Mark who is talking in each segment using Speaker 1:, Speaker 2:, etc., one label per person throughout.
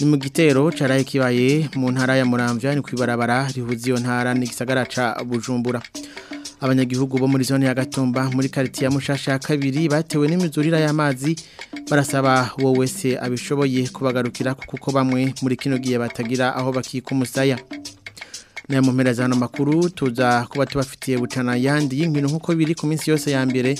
Speaker 1: ni mu gitero cyaraye kibaye mu ntara ya muramvya ni ku ibarabara rihuza iyo ntara n'igisagara ca bujumbura abanyagihugu bo muri zone ya gatumba muri karitiye ya mushasha kabiri batewe n'imizurira y'amazi barasaba uwo wese abishoboye kubagarukira kuko bamwe muri kino gihe batagira aho bakika umusaya na z'ano makuru tuza kuba tubafitiye butana yandi y'inkino nk'uko biri ku minsi yose ya mbere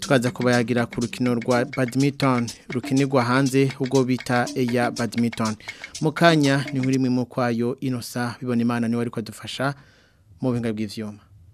Speaker 1: tukaza kubayagira ku rukino rwa badminton rukinirwa hanze ubwo bita eya badminton mukanya ni nk'uri mu kwayo inosa bibona imana niwe ariko adufasha mu buhinga bw'ibyuma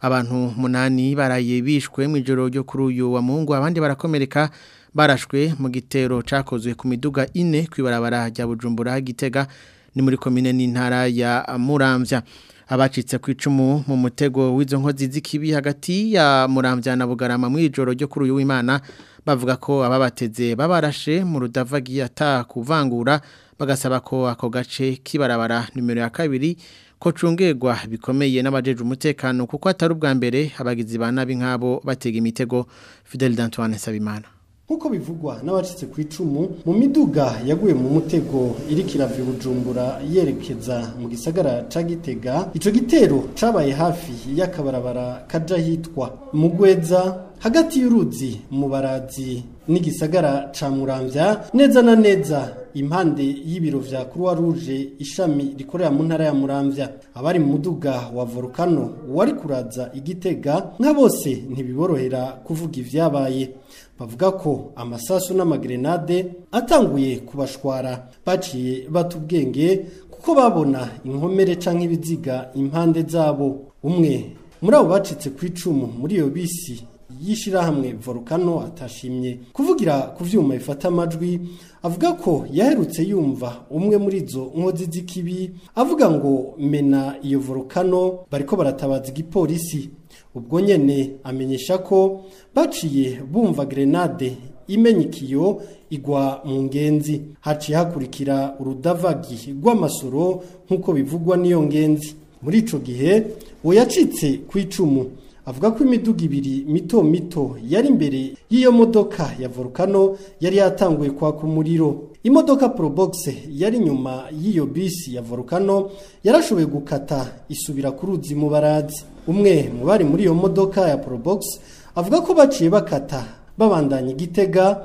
Speaker 1: abantu munani baraye bishwe mu ijoro ryo kuri uyu wa mungu abandi barakomereka barashwe mu gitero cyakozwe ku miduga ine kwibarabara rya bujumbura gitega ni muri komine n'intara ya murambya abacitse ku icumu mu mutego w'izo nkozi z'ikibi hagati ya murambya na bugarama mu ijoro ryo kuri uyu w'imana bavuga ko ababateze babarashe mu Rudavagi ata kuvangura bagasaba ko ako gace k'ibarabara numero ya kabiri ko bikomeye n'abajeje umutekano kuko atari ubwa mbere abagizi ba nabi nk'abo batega imitego Fidel Antoine Sabimana
Speaker 2: nkuko bivugwa n'abacitse ku icumu mu miduga yaguye mu mutego iri kirava bujumbura yerekeza mu gisagara ca gitega ico gitero cabaye hafi y'akabarabara kaja hitwa mugweza hagati y'uruzi mu baradzi n'igisagara ca muramvya neza na neza impande y'ibiro vya kuruwa ruje ishami rikorera mu ntara ya muramvya abari mu muduga wa volukano wari kuradza igitega nka bose ntibiborohera kuvuga ivyabaye bavuga ko amasasu n'amagrenade atanguye kubashwara baciye batubwenge kuko babona inkomere canke ibiziga impande zabo umwe muri abo bacitse ku icumu muri iyo bisi y'ishyirahamwe Volcano atashimye kuvugira ku vyuma bifata amajwi avuga ko yaherutse yumva umwe muri zo nkozi z'ikibi avuga ngo mena iyo Volcano bariko baratabaza igipolisi ubwo nyene amenyesha ko baciye bumva grenade imenyikiyo igwa mu ngenzi haciye hakurikira urudavagi rw'amasoro nk'uko bivugwa n'iyo ngenzi muri ico gihe uwo yacitse ku icumu avuga ko imiduga ibiri mito mito yari imbere y'iyo modoka ya volukano yari yatanguye kwaka umuriro imodoka porobogise yari inyuma y'iyo bisi ya volukano yarashoboye gukata isubira ku ruzi mu baradzi umwe mu bari muri iyo modoka ya porobogise avuga ko baciye bakata babandanya igitega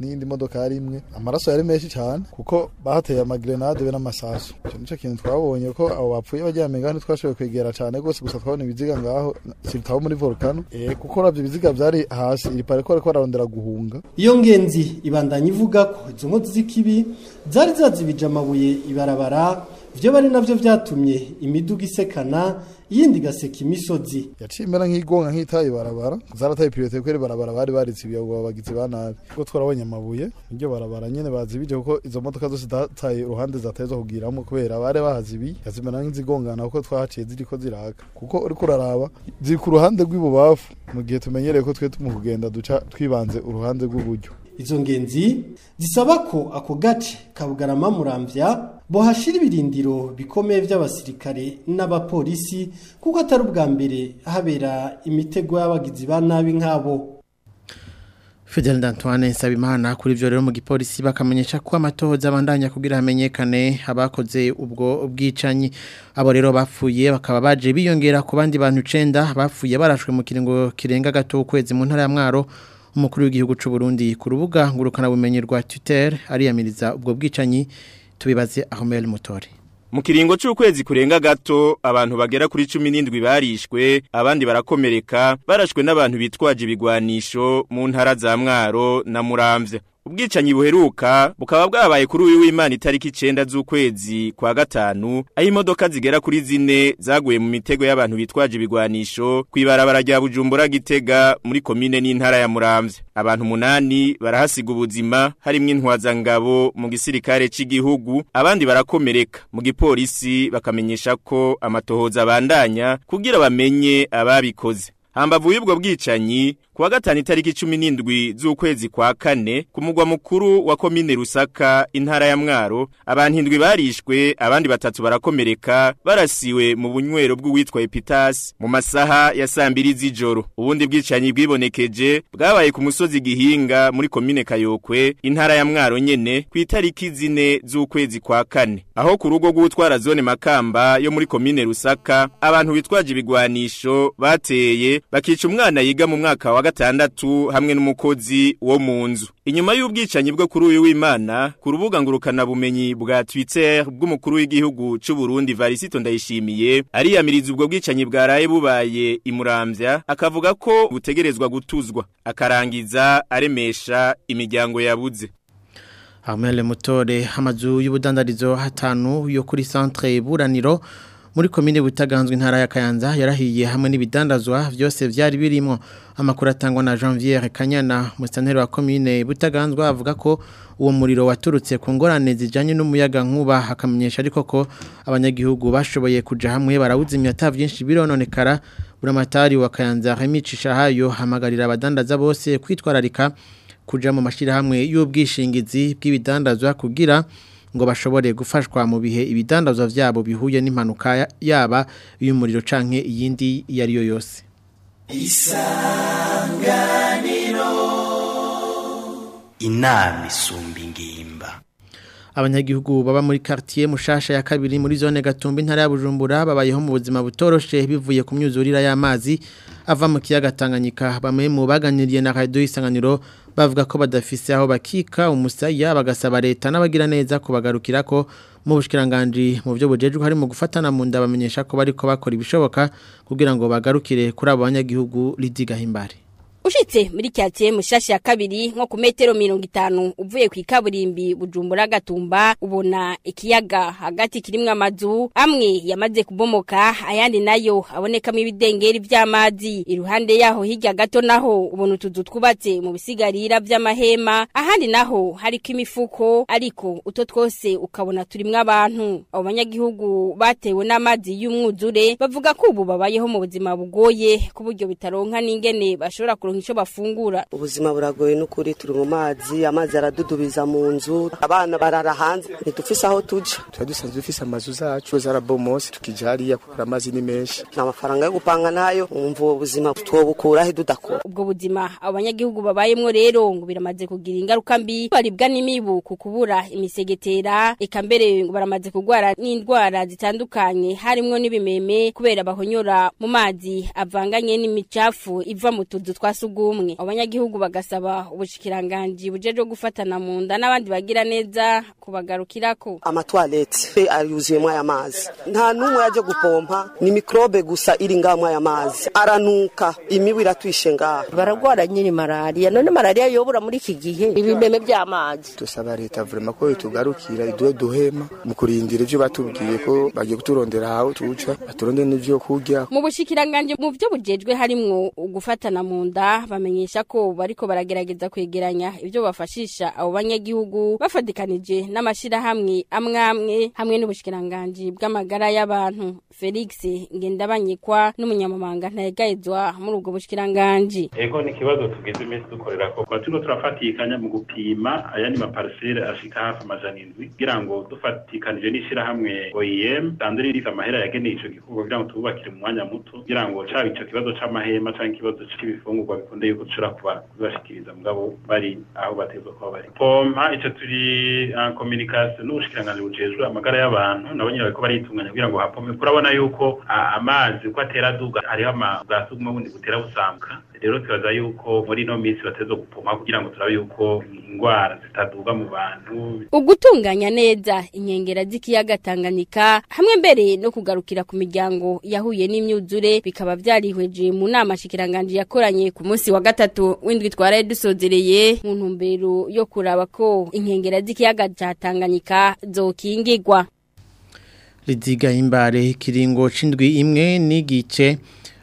Speaker 3: n'indi modoka yari imwe amaraso yari menshi cyane kuko bahateye amagrenade be n'amasasu icyo nicyo kintu twabonye ko abo bapfuye baryamye ngaho ntitwashoboye kwegera cyane rwose gusa twabona ibiziga ngaho sibitabo muri volcano eh kuko ravyo ibiziga byari hasi iri pare ko ariko ararondera guhunga
Speaker 2: iyo ngenzi ibandanya ivuga ko izo nkozi z'ikibi zari zazibije amabuye ibarabara vyo bari nabyo byatumye imiduga isekana iyindi gaseka imisozi
Speaker 3: yacimera nk'igonga nk'itaye barabara zarataye pirete kweri barabara bari baritsibye ngo babagizi banabe ngo twarabonye amabuye iryo barabara bazi bazibije kuko izo modoka zose zataye uruhande zataye zo kugiramo kubera bari ibi yazimera nk'izigongana kuko twahaciye ziriko ziraka kuko uriko uraraba ziri ku ruhande rw'ibubafu mu gihe tumenyereye ko twe mu kugenda duca twibanze uruhande rw’uburyo
Speaker 2: izo ngenzi zisaba ko ako gace kabugarama muramvya bo hashira bikomeye by'abasirikare n'abapolisi kuko atari ubwa mbere habera imitego y'abagizi ba nabi nk'abo
Speaker 1: Fidel Antoine Nsabimana kuri byo rero mu gipolisi bakamenyesha ko amatohoza bandanya kugira hamenyekane abakoze ubwo ubwicanyi abo rero bapfuye bakaba baje biyongera ku bandi bantu 9 bapfuye barashwe mu kiringo kirenga gato ukwezi mu ntara ya Mwaro umukuru w'igihugu cy'u Burundi ku rubuga ngurukana bumenyi rwa Twitter ariyamiriza ubwo bwicanyi tubibaze ahomeri mutore
Speaker 4: mu kiringo cy'ukwezi kurenga gato abantu bagera kuri cumi n'indwi barishwe abandi barakomereka barashwe n'abantu bitwaje ibigwanisho mu ntara za mwaro na muramvya ubwicanyi buheruka bukaba bwabaye kuri uyu w'Imana itariki icyenda z'ukwezi kwa gatanu aho imodoka zigera kuri zine zaguye mu mitego y'abantu bitwaje ibigwanisho kwibarabara rya Bujumbura Gitega muri komine n'intara ya Muramvya abantu munani barahasiga ubuzima harimwe intwaza mu gisirikare cy’igihugu abandi barakomereka mu gipolisi bakamenyesha ko amatohoza abandanya kugira bamenye ababikoze hambavu y'ubwo bwicanyi ku wa gatanu itariki cumi n'indwi z'ukwezi kwa kane ku mugwa mukuru wa komine rusaka intara ya mwaro abantu indwi barishwe abandi batatu barakomereka barasiwe mu bunywero bw'uwitwa epitasi mu masaha ya saa mbiri z'ijoro ubundi bwicanyi bwibonekeje bwabaye ku musozi gihinga muri komine kayokwe intara ya mwaro nyene ku itariki zine z'ukwezi kwa kane aho ku rugo rw'utwara zone makamba yo muri komine rusaka abantu bitwaje ibigwanisho bateye bakica umwana yiga mu mwaka wa gatandatu hamwe n'umukozi wo mu nzu inyuma y'ubwicanyi bwo kuri uyu w'imana ku rubuga ngurukanabumenyi bwa twitter bw'umukuru w'igihugu cy'u Burundi Varisito Ndayishimiye ariyamiriza ubwo bwicanyi bwaraye bubaye imurambya akavuga ko butegerezwa gutuzwa akarangiza aremesha imiryango yabuze
Speaker 1: Amele mutore amazu y'ubudandarizo hatanu yo kuri centre buraniro muri komine butaganzwe intara ya Kayanza yarahiye hamwe n'ibidandazwa byose byari birimo amakuru atangwa na Janvier Kanyana musanteri wa komine butaganzwa avuga ko uwo muriro waturutse ku ngorane zijanye n'umuyaga nkuba hakamenyesha ariko ko abanyagihugu bashoboye kuja hamwe barawuzimya ta byinshi birononekara buramatari wa Kayanza Remicisha hayo hamagarira abadandaza bose kwitwararika kuja mu mashirahamwe y'ubwishingizi bw'ibidandazwa kugira ngo bashobore gufashwa mu bihe ibidandazwa byabo bihuye n'impanuka yaba y'umuriro canke yindi iyo yo yose
Speaker 5: isanganiro inama isumba
Speaker 1: abanyagihugu baba muri quartier mushasha ya kabiri muri zone gatumba intara ya Bujumbura babayeho mu buzima butoroshe bivuye ku myuzurira y'amazi ava mu kiyaga Tanganyika bamwe mu baganiriye na Radio Isanganiro bavuga ko badafise aho bakika umusaya bagasaba leta n'abagira neza ko mu bushikiranganje mu byo bujejwe harimo gufatana mu nda bamenyesha ko bariko bakora ibishoboka kugira ngo bagarukire kuri abo banyagihugu ridigahimbare
Speaker 6: ushitse muri quartier mushasha ya kabiri nko ku metero 50 uvuye ku ikaburimbi bujumbura gatumba ubona ikiyaga hagati kirimwe amazu amwe yamaze kubomoka ayandi nayo abonekamo ibidengeri by’amazi iruhande yaho hirya gato naho ubona utuzu twubatse mu bisigarira by’amahema ahandi naho hari imifuko ariko uto twose ukabona turimwe abantu abo banyagihugu batewe n'amazi y'umwuzure bavuga ko ubu babayeho mu buzima bugoye ku buryo bitaronka n'ingene bashobora kuronka kuronka icyo bafungura
Speaker 7: ubuzima buragoye n'ukuri turi mu mazi amazi aradudubiza mu nzu abana barara hanze ntidufise aho tuja
Speaker 8: tuba dusanzwe dufise amazu zacu zarabomose tukija hariya kubera amazi ni menshi
Speaker 7: nta mafaranga yo gupanga nayo wumva ubu buzima twobukura he dudakora
Speaker 6: ubwo buzima abo banyagihugu babayemwo rero ngo biramaze kugira ingaruka mbi baribwa n'imibu ku kubura imisegetera eka mbere ngo baramaze kugwara n'indwara zitandukanye harimo n'ibimeme kubera bahonyora mu mazi avanganye n'imicafu iva mu tuzu twasi ubumwe abanyagihugu bagasaba ubushikiranganji bujeje gufatana mu nda n'abandi bagira neza kubagarukirako
Speaker 7: amatwalete ariyuzuyemo aya mazi nta n'umwe yaje gupompa ni mikrobe gusa iri ngaha aya mazi aranuka imibu iratwishe ngaha
Speaker 9: baragwara nyiri malariya none malariya yobura muri iki gihe ibimeme by'amazi
Speaker 8: dusaba leta vurema ko itugarukira iduhe duhema mu kurindira ibyo batubwiye ko bagiye kuturondera aho tuca baturondere n'ibyo kurya
Speaker 6: mu bushikiranganje mu byo bujejwe harimo ugufatana mu nda bamenyesha ko bariko baragerageza kwegeranya ibyo bafashisha abo banyagihugu bafatikanije n'amashyirahamwe amwe amwe hamwe n'ubushyikiranganji bw'amagara y'abantu Felix Ngendabanyikwa n'umunyamabanga ntayegayezwa muri ubwo bushyikiranganji
Speaker 10: ego ni ikibazo tugize iminsi dukorera ko turimo turafatikanya mu gupima ayandi maparisere ashika hafi amajana indwi kugira ngo dufatikanije n'ishyirahamwe Oem sanze ririza amahera yageneye icyo gikorwa kugira ngo tububakire mu mwanya muto kugira ngo caba ico kibazo c'amahema canke ikibazo c'ibifungurwa bakunda yuko dushobora kubashyikiriza mugabo bari aho batezwa kuba bari pompa icyo turi kominikasiyo ah, n'ubushyikiranganzi bujejwe amagara y'abantu nabo nyine bariko baritunganya kugira ngo hapompe urabona yuko ah, amazi uko atera aduga hariho ubwa suguma bundi butera busambuka rero turaza yuko muri ino minsi bateze gupoma kugira ngo turabe yuko indwara zitaduga mu bantu
Speaker 6: ugutunganya neza inkengera z'ikiyaga Tanganyika hamwe mbere no kugarukira ku miryango yahuye n'imyuzure bikaba byarihweje mu nama shikiranganje yakoranye ku munsi wa gatatu w'indwi twaraye dusozereye mu ntumbero yo kuraba ko inkengera z'ikiyaga cya Tanganyika zokingirwa
Speaker 1: Riziga imbare kiringo c'indwi imwe n'igice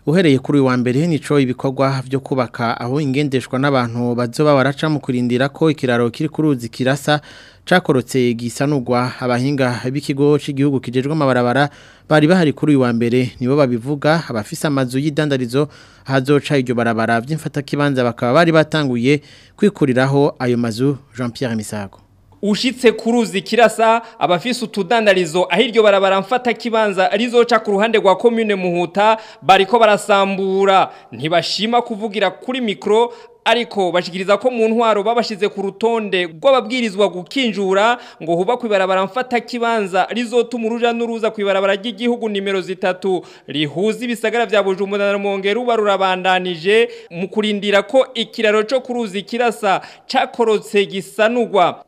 Speaker 1: uhereye kuri uyu wa mbere nico ibikorwa byo kubaka aho ingendeshwa n'abantu bazoba baraca mu kurindira ko ikiraro kiri ku ruzi kirasa cakorotse gisanurwa abahinga b'ikigo cy'igihugu kijejwe amabarabara bari bahari kuri uyu wa mbere nibo babivuga abafise amazu y'idandarizo hazoca iryo barabara by'imfatakibanza bakaba bari batanguye kwikuriraho ayo mazu Jean Pierre Misago
Speaker 11: ushitse kuruzi kirasa abafise utudandarizo ahiryo iryo barabara mfata kibanza rizoca ku ruhande rwa commune muhuta bariko barasambura ntibashima kuvugira kuri mikoro ariko bashikiriza ko mu ntwaro babashize ku rutonde rw'ababwirizwa gukinjura ngo hubakwe ibarabara mfata kibanza rizotuma uruja n'uruza ku ibarabara ry'igihugu nimero zitatu rihuza ibisagara bya Bujumbura na Rumonge ruba rurabandanije mu kurindira ko ikiraro co ku ruzi kirasa cakorotse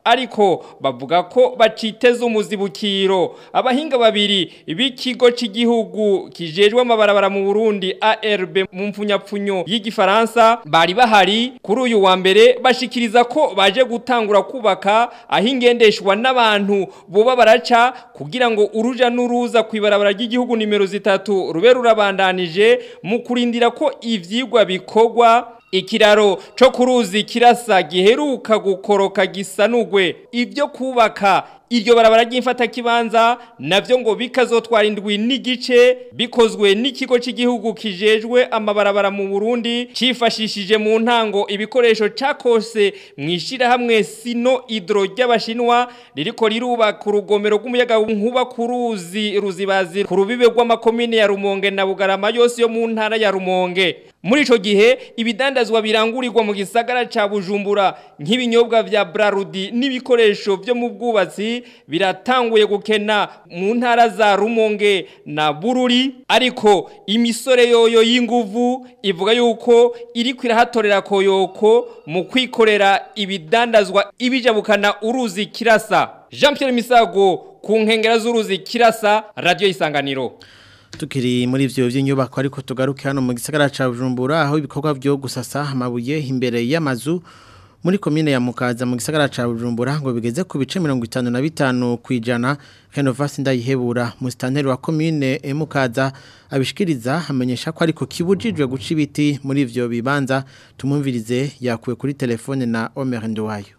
Speaker 11: ariko bavuga ko baciteze umuzibukiro abahinga babiri b'ikigo cy'igihugu kijejwe amabarabara mu Burundi ARB mu mfunyapfunyo y'igifaransa bari bahari kuri uyu wa mbere bashikiriza ko baje gutangura kubaka aho n'abantu buba baraca kugira ngo uruja n'uruza ku ibarabara ry'igihugu nimero zitatu rube rurabandanije mu kurindira ko ibyigwa bikogwa ikiraro cyo ku ruzi kirasa giheruka gukoroka gisa n’ugwe, ibyo kubaka iryo barabara kibanza nabyo ngo bikazotwara indwi n'igice bikozwe n'ikigo cy'igihugu kijejwe amabarabara mu Burundi cyifashishije mu ntango ibikoresho cakose mwishirahamwe sino hidro ry'abashinwa ririko ku rugomero rw'umuyaga nkuba kuruzi ruzibazi ku rubibe rw'amakomine ya Rumonge na Bugarama yose yo mu ntara ya Rumonge muri icyo gihe ibidandazwa birangurirwa mu gisagara cya bujumbura nk'ibinyobwa bya burarudi n'ibikoresho byo mu bwubatsi biratanguye gukena mu ntara za rumonge na bururi ariko imisore yoyo y'inguvu ivuga yuko iri kwirahatorera koyoko mu kwikorera ibidandazwa ibijabukana uruzi kirasa jean Pierre misago ku nkengera z'uruzi kirasa radiyo isanganiro
Speaker 1: tukiri muri ivyo byinyubako ariko tugaruke hano mu gisagara ca Bujumbura aho ibikorwa byo gusasa amabuye imbere y'amazu muri komine ya Mukaza mu gisagara ca Bujumbura ngo bigeze ku bice 55 kwijana Renovasi ndayihebura musitanteri wa komine e Mukaza abishikiriza amenyesha ko ariko kibujijwe guca ibiti muri ivyo bibanza tumumvirize yakuye kuri telefone na Omer Ndowayo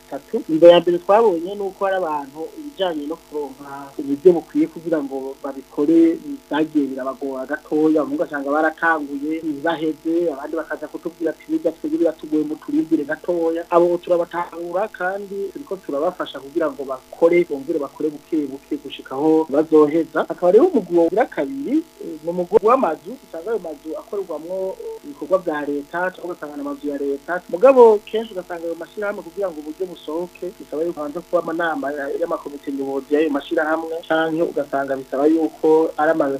Speaker 12: itatu inda ya mbere twabonye ni uko hari abantu ibijyanye no kuronka uburyo bukwiye kugira ngo babikore byagiye birabagora gatoya umuntu ugasanga baratanguye ntibaheze turebe abandi bakaza kutubwira ati bijya twebwe mu turindire gatoya abo turabatahura kandi turiko turabafasha kugira ngo bakore bongere bakore buke buke gushikaho bazoheza akaba rero umugwi wogira kabiri ni umugwi w'amazu usanga ayo mazu akorerwamwo ibikorwa vya leta cyangwa ugasanga amazu ya leta mugabo kenshi ugasanga ayo mashirahamwe kugira ngo uburyo busohoke bisaba yuko hanze kuba amanama y'amakomite nyobozi y'ayo mashirahamwe canke ugasanga bisaba yuko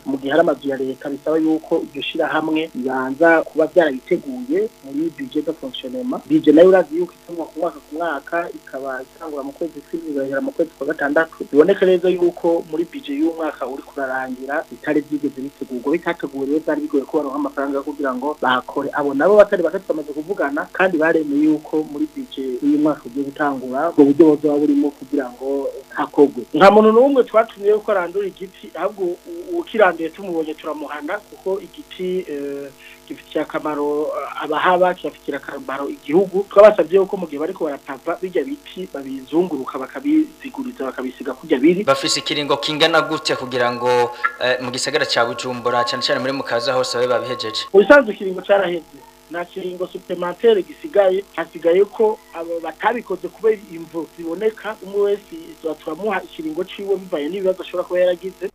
Speaker 12: mu gihe hari amazu ya leta bisaba yuko iryo shyirahamwe yanza kuba biba byarayiteguye muri bije do fonctionnement bije nayo urazi yuko itumwa ku mwaka ku mwaka ikaba itangura mu kwezi kw'ibiri igahera mu kwezi kwa gatandatu biboneka neza yuko muri bije y'umwaka uri kurarangira bitari byigeze bitegurwa bitateguwe rero byari bigoye ko baronka amafaranga kugira ngo bakore abo nabo batari batatu bamaze kuvugana kandi baremeye yuko muri bije uyu mwaka ugiye gutangura ubwo buryo buzoba burimo kugira ngo hakogwe nta muntu n'umwe twatumye ko arandura igiti ahubwo ukiranduye tumubonye turamuhana kuko igiti uh, kibafitiye akamaro eh, abahaba kibafitiye akamaro igihugu twabasabye yuko mu gihe bari barapampa bijya biti babizunguruka bakabiziguriza bakabisiga kujya biri
Speaker 13: bafise ikiringo kingana gutya kugira ngo eh, mu gisagara cya bujumbura cyane cyane muri mukaza hose babe babihejeje
Speaker 12: ubusanzwe ikiringo cyaraheze nta kiringo suplementere gisigaye hasigaye ko batabikoze kubera imvu ziboneka umwe wese turamuha ikiringo ciwe bivaye n'ibibazo ashobora kuba yaragize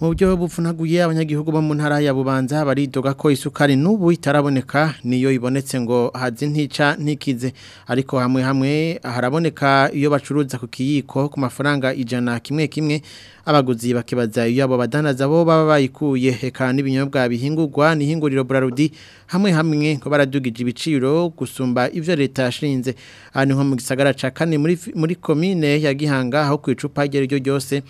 Speaker 1: mu buryo bufunaguye abanyagihugu bo mu ntara ya bubanza baridoga ko isukari n'ubu itaraboneka niyo ibonetse ngo hazi ntica ntikize ariko hamwe hamwe haraboneka iyo bacuruza ku kiyiko ku mafaranga ijana kimwe kimwe abaguzi bakibaza iyo abo badanaza bo baba bayikuye heka n'ibinyobwa bihingurwa n'ihinguriro burarudi hamwe hamwe ko baradugije ibiciro gusumba ivyo leta yashinze ari nko mu gisagara ca kane muri muri commune ya Gihanga aho ku icupa ryo ryose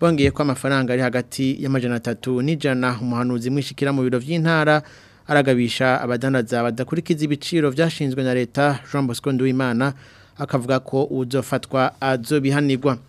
Speaker 1: bongeye ko amafaranga ari hagati y'amajana atatu n'ijana umuhanuzi mwishikira mu biro by'intara aragabisha abadandaza badakurikiza ibiciro byashinzwe na leta Jean Bosco Nduwimana akavuga ko uzofatwa azo azobihanirwa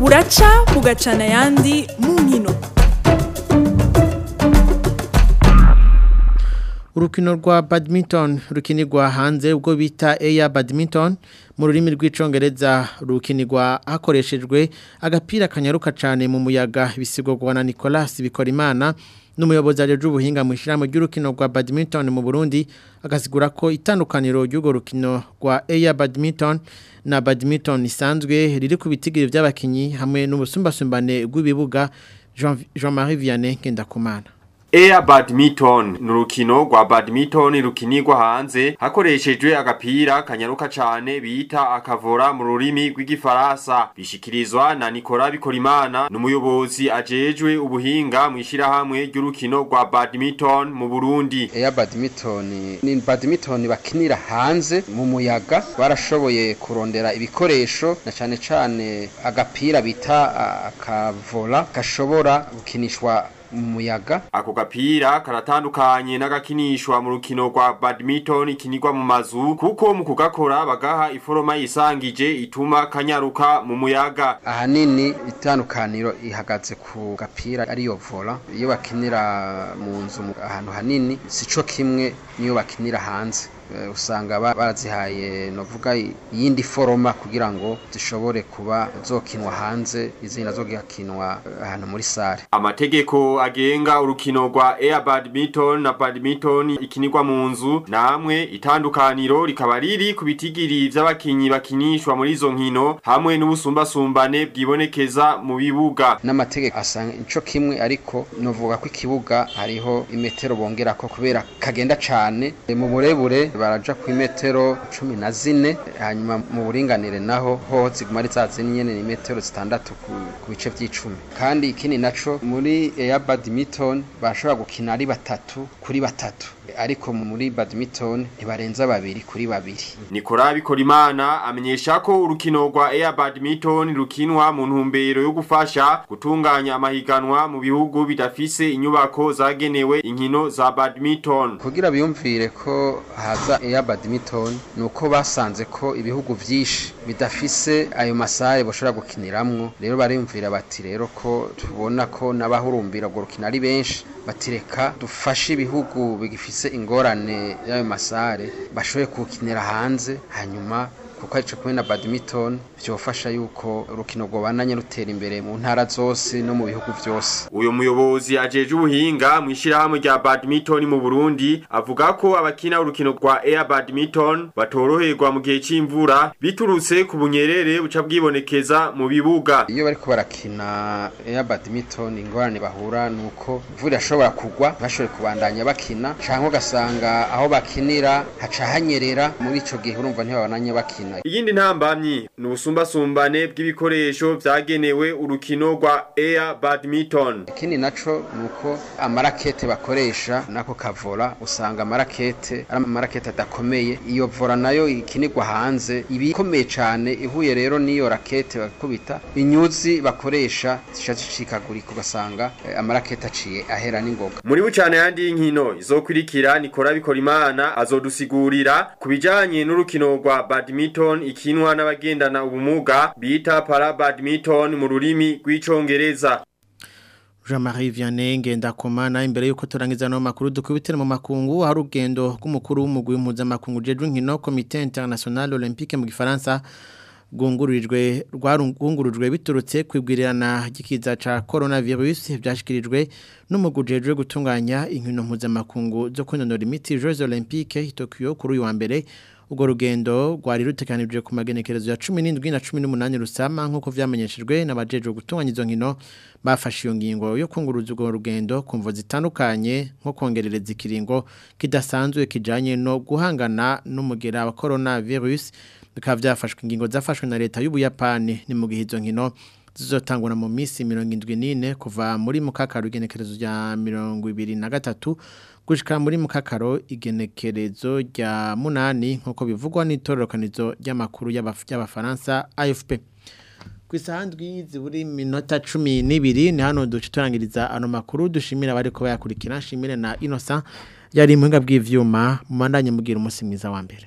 Speaker 14: buraca kugacana yandi mu nkino
Speaker 1: urukino rwa badminton rukinirwa hanze ubwo bita eya badminton mu rurimi rw'icongereza rukinirwa hakoreshejwe agapira kanyaruka cyane mu muyaga bisigurwa na nicolas bikorimana n'umuyobozi areje ubuhinga mu ishyirahamwe ry'urukino rwa badminton mu Burundi agasigura ko itandukaniro ry'urwo rukino rwa Eya badminton na badminton isanzwe riri ku bitigiri by'abakinyi hamwe n'ubusumbasumbane bw'ibibuga Jean-Marie Vianney kumana.
Speaker 15: Air badminton ni urukino rwa badminton rukinirwa hanze hakoreshejwe agapira kanyaruka cyane bita akavora mu rurimi rw'igifaransa bishikirizwa na Nicola Bikorimana n'umuyobozi ajejwe ubuhinga mu ishyirahamwe ry'urukino rwa badminton mu Burundi
Speaker 16: Air badminton ni badminton bakinira hanze mu muyaga barashoboye kurondera ibikoresho na cyane cyane agapira bita akavora gashobora gukinishwa mu
Speaker 15: ako gapira karatandukanye n'agakinishwa mu rukino rwa badminton ikinirwa mu mazu kuko mu kugakora bagaha iforoma yisangije ituma kanyaruka mu muyaga
Speaker 16: ahanini itandukaniro ihagaze ku gapira ariyo vola iyo bakinira mu nzu ahantu hanini sico kimwe niyo bakinira hanze Eh, usanga barazihaye novuga yindi foroma kugira ngo zishobore kuba zokinwa hanze izindi nazo gihakinwa eh, ahantu muri sare
Speaker 15: amategeko agenga urukino rwa air badminton na badminton ikinirwa mu nzu namwe itandukaniro rikaba riri ku bitigiri by'abakinyi bakinishwa muri izo nkino hamwe n'ubusumbasumbane bwibonekeza mu bibuga
Speaker 16: n'amategeko asanga inco kimwe ariko novuga ko ikibuga hariho imetero bongera ko kubera kagenda cyane mu burebure baraja ku imetero cumi na zine hanyuma mu buringanire naho ho ziguma ari za nyene ni metero zitandatu ku bice byicumi. kandi ikindi naco muri Air Badminton bashobora gukina ari batatu kuri batatu ariko muri badminton ntibarenza babiri kuri babiri
Speaker 15: Nicola Bikorimana amenyesha ko urukino rwa Air Badminton rukinwa mu ntumbero yo gufasha gutunganya amahiganwa mu bihugu bidafise inyubako zagenewe inkino za badminton
Speaker 16: kugira biyumvire ko haza Air Badminton nuko basanze ko ibihugu byinshi bidafise ayo masare bashobora gukiniramwo rero bariyumvira bati rero ko tubona ko n'abahurumbira urwo rukino ari benshi batireka dufashe ibihugu bigifise bafise ingorane y'ayo masare bashoboye kuwukinira hanze hanyuma kuko ari cyo na badminton byofasha yuko urukino rwabananye rutera imbere mu ntara zose no mu bihugu byose
Speaker 15: uyu muyobozi ajeje ubuhinga mu ishyirahamwe rya badminton mu Burundi avuga ko abakina urukino rwa air badminton batoroherwa mu gihe cy'imvura biturutse ku bunyerere buca bwibonekeza mu bibuga
Speaker 16: iyo bari barakina air badminton ingorane bahura nuko imvura ishobora kugwa bashobora kubandanya bakina cyangwa ugasanga aho bakinira haca hanyerera muri icyo gihe urumva ntibabananye bakina abana
Speaker 15: iyindi ntambamyi ni ubusumbasumbane bw'ibikoresho byagenewe urukino rwa eya badminton
Speaker 16: ikindi naco ni uko amarakete bakoresha nako kavora usanga amarakete ari amarakete adakomeye iyo vora nayo ikinirwa hanze ibikomeye cyane cane ihuye rero n'iyo rakete bakubita inyuzi bakoresha zisha zicikagurika ugasanga eh, amarakete aciye ahera n'ingoga
Speaker 15: muri bucane yandi y'inkino izokurikira nikora bikora imana azodusigurira ku bijanye n'urukino rwa badminton badminton ikinwa n'abagendana ubumuga bita para badminton mu rurimi rw'icyongereza
Speaker 1: Jean-Marie Vianney Ngendakumana imbere yuko turangiza no makuru dukubitira mu makungu hari ugendo rw'umukuru w'umugwi muza makungu jejwe nkino Comité International Olympique mu Gifaransa gungurijwe rwarungurujwe biturutse kwibwirirana gikiza ca coronavirus byashikirijwe n'umugujejwe gutunganya inkino mpuzamakungu makungu zo kwinonora imitsi Jeux Olympique Tokyo kuri uyu wa mbere ubwo rugendo rwari rutekanijwe ku magenekerezo ya 17 na 18 rusama nkuko vyamenyeshejwe n'abajejwe gutunganya izo nkino bafashe iyo ngingo yo kunguruza urwo rugendo kumvo zitandukanye nko kongerereza ikiringo kidasanzwe kijanye no guhangana n'umugera wa coronavirus bikaba byafashwe ingingo zafashwe na leta y'ubuyapani ni mu gihe izo nkino zizotangura mu minsi mirongo indwi kuva muri mukaka rugenekerezo rya mirongo ibiri na gatatu gushika muri mukakaro igenekerezo rya munani nk'uko bivugwa n'itororokanizo ry'amakuru y'abafaransa AFP ku isandwi ziburi minota cumi n'ibiri ni hano duce turangiriza ano makuru dushimira abari kuba yakurikira nshimire na inosa yari impinga bw'ivyuma mubandanye mubwira umunsi mwiza wa mbere